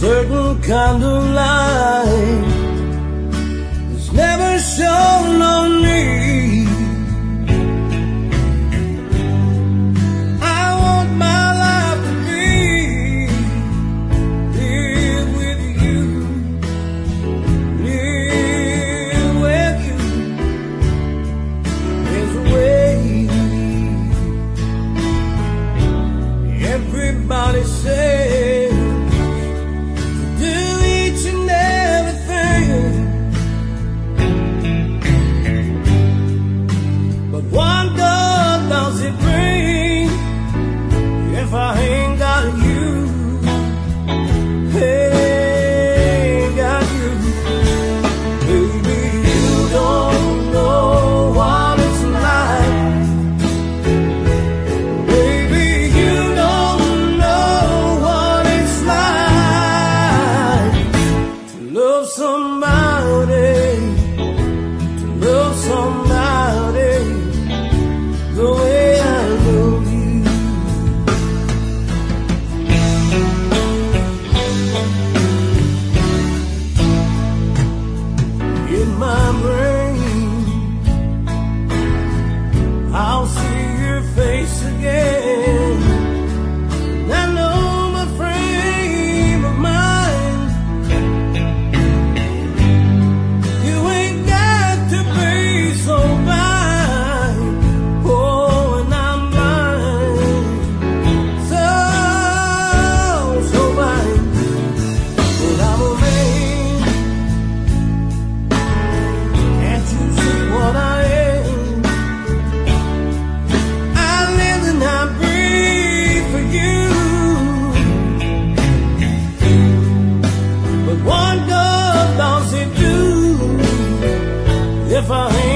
certain kind of light that's never shown on me. I want my life to be live with you, live with you. There's a way. Everybody say. But one God knows it brings. if I